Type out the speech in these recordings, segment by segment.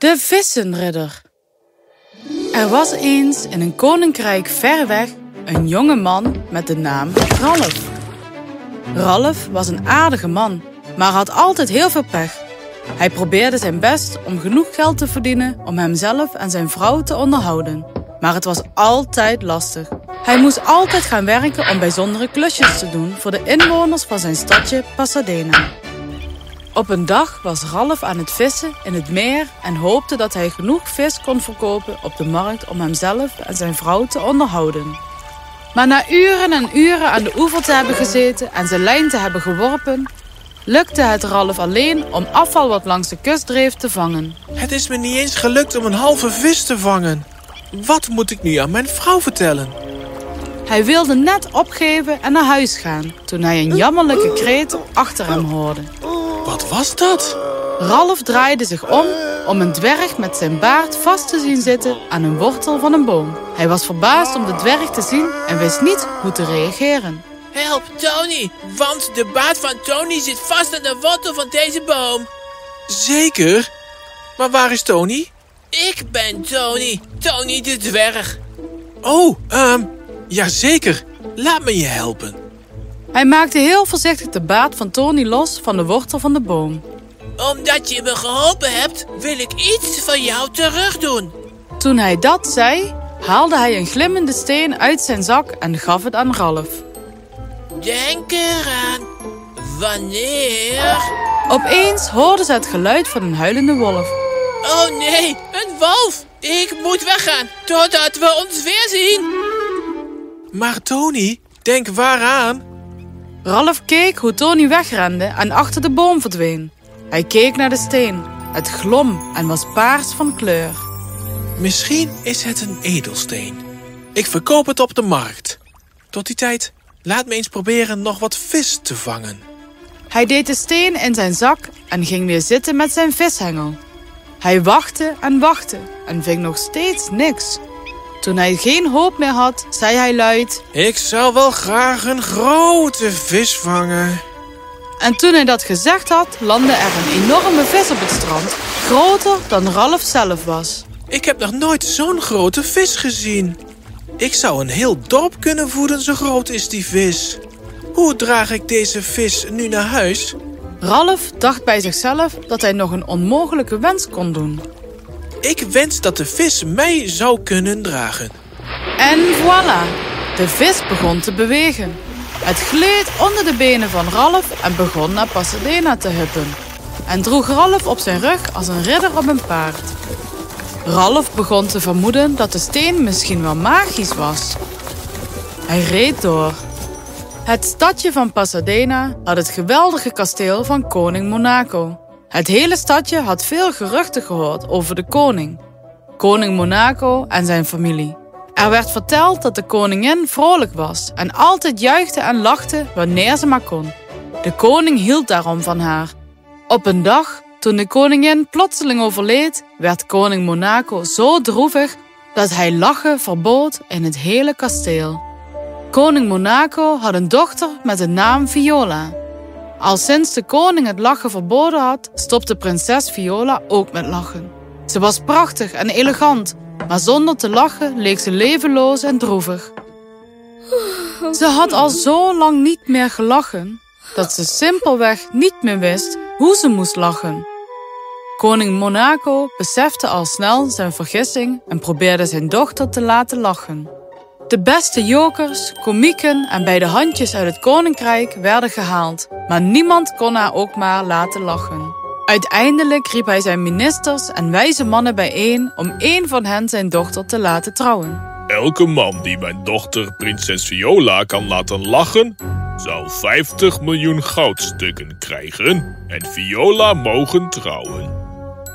De Vissenridder. Er was eens in een koninkrijk ver weg een jonge man met de naam Ralf. Ralf was een aardige man, maar had altijd heel veel pech. Hij probeerde zijn best om genoeg geld te verdienen om hemzelf en zijn vrouw te onderhouden. Maar het was altijd lastig. Hij moest altijd gaan werken om bijzondere klusjes te doen voor de inwoners van zijn stadje Pasadena. Op een dag was Ralf aan het vissen in het meer en hoopte dat hij genoeg vis kon verkopen op de markt om hemzelf en zijn vrouw te onderhouden. Maar na uren en uren aan de oever te hebben gezeten en zijn lijn te hebben geworpen, lukte het Ralf alleen om afval wat langs de kust dreef te vangen. Het is me niet eens gelukt om een halve vis te vangen. Wat moet ik nu aan mijn vrouw vertellen? Hij wilde net opgeven en naar huis gaan toen hij een jammerlijke kreet achter hem hoorde. Wat was dat? Ralf draaide zich om om een dwerg met zijn baard vast te zien zitten aan een wortel van een boom. Hij was verbaasd om de dwerg te zien en wist niet hoe te reageren. Help, Tony, want de baard van Tony zit vast aan de wortel van deze boom. Zeker? Maar waar is Tony? Ik ben Tony, Tony de dwerg. Oh, ehm, ja zeker. Laat me je helpen. Hij maakte heel voorzichtig de baard van Tony los van de wortel van de boom. Omdat je me geholpen hebt, wil ik iets van jou terug doen. Toen hij dat zei, haalde hij een glimmende steen uit zijn zak en gaf het aan Ralf. Denk eraan. Wanneer? Opeens hoorden ze het geluid van een huilende wolf. Oh nee, een wolf. Ik moet weggaan totdat we ons weer zien. Maar Tony, denk waaraan? Ralf keek hoe Tony wegrende en achter de boom verdween. Hij keek naar de steen. Het glom en was paars van kleur. Misschien is het een edelsteen. Ik verkoop het op de markt. Tot die tijd, laat me eens proberen nog wat vis te vangen. Hij deed de steen in zijn zak en ging weer zitten met zijn vishengel. Hij wachtte en wachtte en ving nog steeds niks. Toen hij geen hoop meer had, zei hij luid... Ik zou wel graag een grote vis vangen. En toen hij dat gezegd had, landde er een enorme vis op het strand. Groter dan Ralf zelf was. Ik heb nog nooit zo'n grote vis gezien. Ik zou een heel dorp kunnen voeden, zo groot is die vis. Hoe draag ik deze vis nu naar huis? Ralf dacht bij zichzelf dat hij nog een onmogelijke wens kon doen. Ik wens dat de vis mij zou kunnen dragen. En voilà, de vis begon te bewegen. Het gleed onder de benen van Ralf en begon naar Pasadena te huppen. En droeg Ralf op zijn rug als een ridder op een paard. Ralf begon te vermoeden dat de steen misschien wel magisch was. Hij reed door. Het stadje van Pasadena had het geweldige kasteel van koning Monaco. Het hele stadje had veel geruchten gehoord over de koning. Koning Monaco en zijn familie. Er werd verteld dat de koningin vrolijk was en altijd juichte en lachte wanneer ze maar kon. De koning hield daarom van haar. Op een dag, toen de koningin plotseling overleed, werd koning Monaco zo droevig dat hij lachen verbood in het hele kasteel. Koning Monaco had een dochter met de naam Viola. Al sinds de koning het lachen verboden had, stopte prinses Viola ook met lachen. Ze was prachtig en elegant, maar zonder te lachen leek ze levenloos en droevig. Ze had al zo lang niet meer gelachen dat ze simpelweg niet meer wist hoe ze moest lachen. Koning Monaco besefte al snel zijn vergissing en probeerde zijn dochter te laten lachen. De beste jokers, komieken en bij de handjes uit het koninkrijk werden gehaald, maar niemand kon haar ook maar laten lachen. Uiteindelijk riep hij zijn ministers en wijze mannen bijeen om één van hen zijn dochter te laten trouwen. Elke man die mijn dochter prinses Viola kan laten lachen, zal 50 miljoen goudstukken krijgen en Viola mogen trouwen.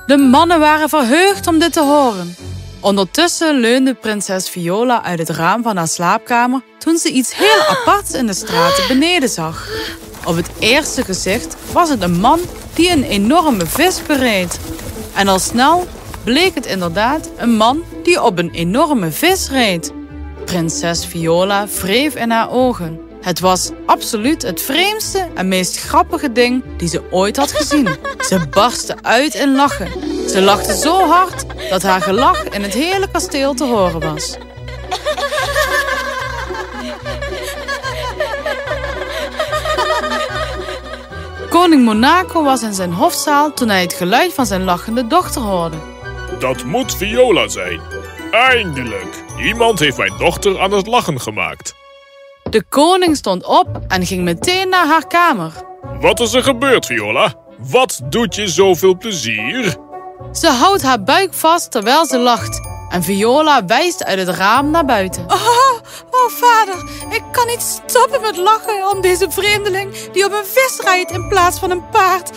De mannen waren verheugd om dit te horen. Ondertussen leunde prinses Viola uit het raam van haar slaapkamer toen ze iets heel aparts in de straten beneden zag. Op het eerste gezicht was het een man die een enorme vis bereed. En al snel bleek het inderdaad een man die op een enorme vis reed. Prinses Viola wreef in haar ogen. Het was absoluut het vreemdste en meest grappige ding die ze ooit had gezien. Ze barstte uit in lachen. Ze lachte zo hard dat haar gelach in het hele kasteel te horen was. Koning Monaco was in zijn hofzaal toen hij het geluid van zijn lachende dochter hoorde. Dat moet Viola zijn. Eindelijk. Iemand heeft mijn dochter aan het lachen gemaakt. De koning stond op en ging meteen naar haar kamer. Wat is er gebeurd, Viola? Wat doet je zoveel plezier? Ze houdt haar buik vast terwijl ze lacht. En Viola wijst uit het raam naar buiten. Oh, oh vader, ik kan niet stoppen met lachen om deze vreemdeling die op een vis rijdt in plaats van een paard.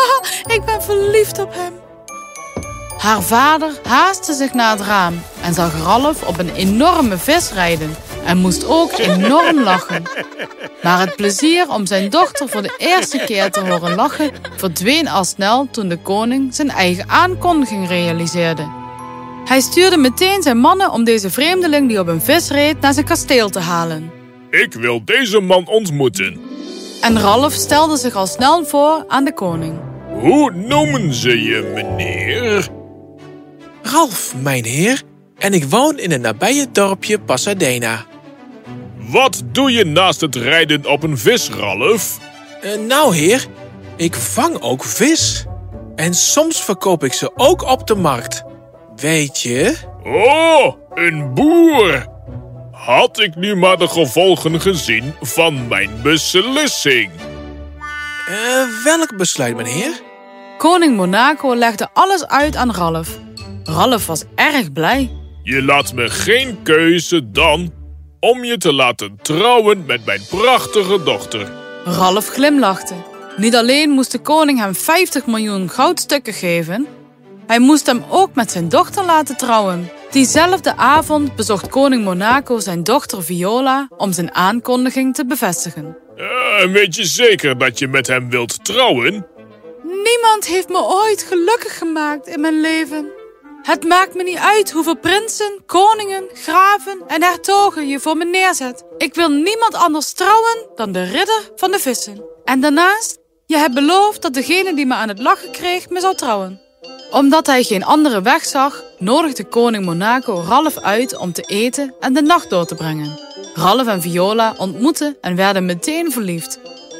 ik ben verliefd op hem. Haar vader haastte zich naar het raam en zag Ralf op een enorme vis rijden en moest ook enorm lachen. Maar het plezier om zijn dochter voor de eerste keer te horen lachen verdween al snel toen de koning zijn eigen aankondiging realiseerde. Hij stuurde meteen zijn mannen om deze vreemdeling die op een vis reed naar zijn kasteel te halen. Ik wil deze man ontmoeten. En Ralf stelde zich al snel voor aan de koning. Hoe noemen ze je, meneer? Ralf, mijn heer, en ik woon in een nabije dorpje Pasadena. Wat doe je naast het rijden op een vis, Ralf? Uh, nou, heer, ik vang ook vis. En soms verkoop ik ze ook op de markt. Weet je? Oh, een boer! Had ik nu maar de gevolgen gezien van mijn beslissing? Uh, welk besluit, meneer? Koning Monaco legde alles uit aan Ralf. Ralf was erg blij. Je laat me geen keuze dan om je te laten trouwen met mijn prachtige dochter. Ralf glimlachte. Niet alleen moest de koning hem 50 miljoen goudstukken geven, hij moest hem ook met zijn dochter laten trouwen. Diezelfde avond bezocht koning Monaco zijn dochter Viola om zijn aankondiging te bevestigen. Uh, weet je zeker dat je met hem wilt trouwen? Niemand heeft me ooit gelukkig gemaakt in mijn leven. Het maakt me niet uit hoeveel prinsen, koningen, graven en hertogen je voor me neerzet. Ik wil niemand anders trouwen dan de ridder van de vissen. En daarnaast, je hebt beloofd dat degene die me aan het lachen kreeg me zou trouwen. Omdat hij geen andere weg zag, nodigde koning Monaco Ralf uit om te eten en de nacht door te brengen. Ralf en Viola ontmoetten en werden meteen verliefd.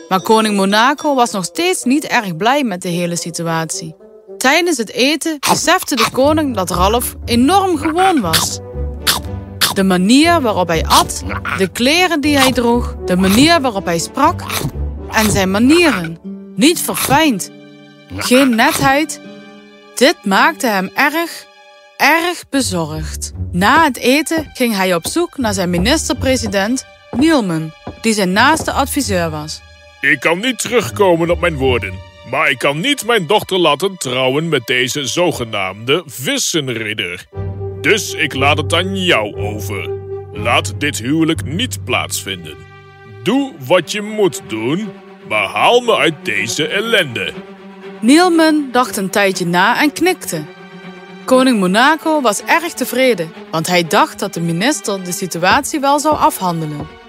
Maar koning Monaco was nog steeds niet erg blij met de hele situatie. Tijdens het eten besefte de koning dat Ralf enorm gewoon was. De manier waarop hij at, de kleren die hij droeg, de manier waarop hij sprak en zijn manieren. Niet verfijnd, geen netheid. Dit maakte hem erg, erg bezorgd. Na het eten ging hij op zoek naar zijn minister-president Nielman, die zijn naaste adviseur was. Ik kan niet terugkomen op mijn woorden. Maar ik kan niet mijn dochter laten trouwen met deze zogenaamde vissenridder. Dus ik laat het aan jou over. Laat dit huwelijk niet plaatsvinden. Doe wat je moet doen, maar haal me uit deze ellende. Nielman dacht een tijdje na en knikte. Koning Monaco was erg tevreden, want hij dacht dat de minister de situatie wel zou afhandelen.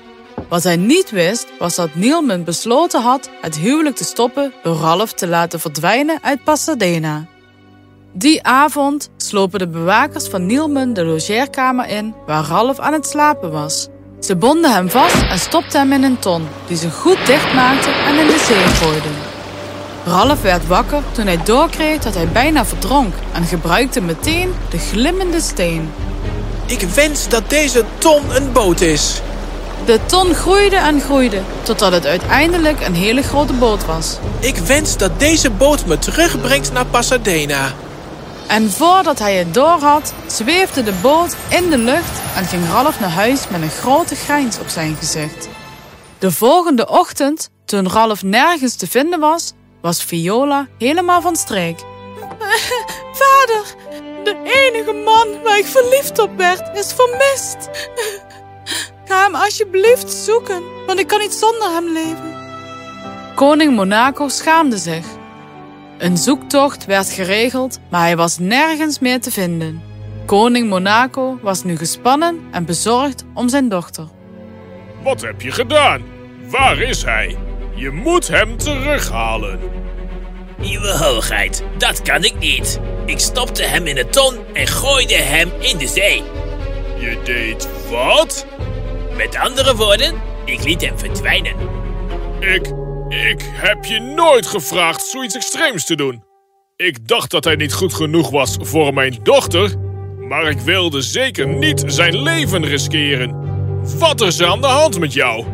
Wat hij niet wist, was dat Nielman besloten had het huwelijk te stoppen door Ralph te laten verdwijnen uit Pasadena. Die avond slopen de bewakers van Nielman de logeerkamer in waar Ralph aan het slapen was. Ze bonden hem vast en stopten hem in een ton, die ze goed dichtmaakten en in de zee gooiden. Ralph werd wakker toen hij doorkreeg dat hij bijna verdronk en gebruikte meteen de glimmende steen. Ik wens dat deze ton een boot is, de ton groeide en groeide, totdat het uiteindelijk een hele grote boot was. Ik wens dat deze boot me terugbrengt naar Pasadena. En voordat hij het doorhad, zweefde de boot in de lucht en ging Ralph naar huis met een grote grijns op zijn gezicht. De volgende ochtend, toen Ralph nergens te vinden was, was Viola helemaal van streek. Vader, de enige man waar ik verliefd op werd, is vermist. Ga hem alsjeblieft zoeken, want ik kan niet zonder hem leven. Koning Monaco schaamde zich. Een zoektocht werd geregeld, maar hij was nergens meer te vinden. Koning Monaco was nu gespannen en bezorgd om zijn dochter. Wat heb je gedaan? Waar is hij? Je moet hem terughalen. Uwe hoogheid, dat kan ik niet. Ik stopte hem in een ton en gooide hem in de zee. Je deed wat? Met andere woorden, ik liet hem verdwijnen. Ik. Ik heb je nooit gevraagd zoiets extreems te doen. Ik dacht dat hij niet goed genoeg was voor mijn dochter, maar ik wilde zeker niet zijn leven riskeren. Wat is er aan de hand met jou?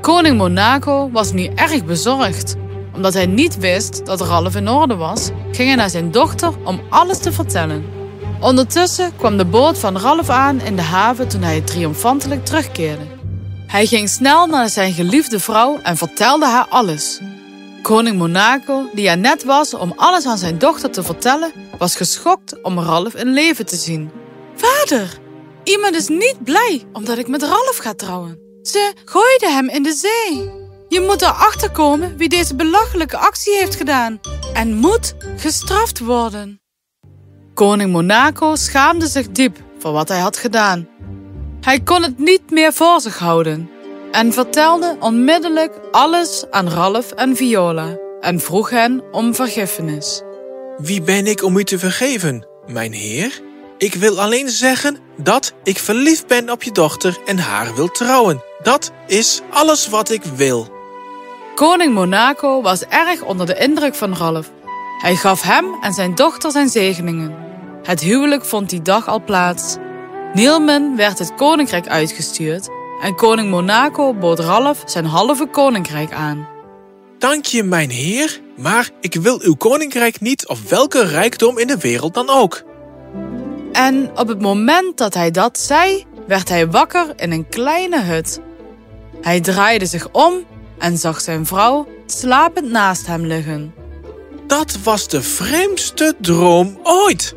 Koning Monaco was nu erg bezorgd. Omdat hij niet wist dat Ralf in orde was, ging hij naar zijn dochter om alles te vertellen. Ondertussen kwam de boot van Ralf aan in de haven toen hij triomfantelijk terugkeerde. Hij ging snel naar zijn geliefde vrouw en vertelde haar alles. Koning Monaco, die er net was om alles aan zijn dochter te vertellen, was geschokt om Ralf in leven te zien. Vader, iemand is niet blij omdat ik met Ralf ga trouwen. Ze gooide hem in de zee. Je moet erachter komen wie deze belachelijke actie heeft gedaan en moet gestraft worden. Koning Monaco schaamde zich diep voor wat hij had gedaan. Hij kon het niet meer voor zich houden en vertelde onmiddellijk alles aan Ralf en Viola en vroeg hen om vergiffenis. Wie ben ik om u te vergeven, mijn heer? Ik wil alleen zeggen dat ik verliefd ben op je dochter en haar wil trouwen. Dat is alles wat ik wil. Koning Monaco was erg onder de indruk van Ralf. Hij gaf hem en zijn dochter zijn zegeningen. Het huwelijk vond die dag al plaats. Nielmen werd het koninkrijk uitgestuurd en koning Monaco bood Ralf zijn halve koninkrijk aan. Dank je, mijn heer, maar ik wil uw koninkrijk niet of welke rijkdom in de wereld dan ook. En op het moment dat hij dat zei, werd hij wakker in een kleine hut. Hij draaide zich om en zag zijn vrouw slapend naast hem liggen. Dat was de vreemdste droom ooit.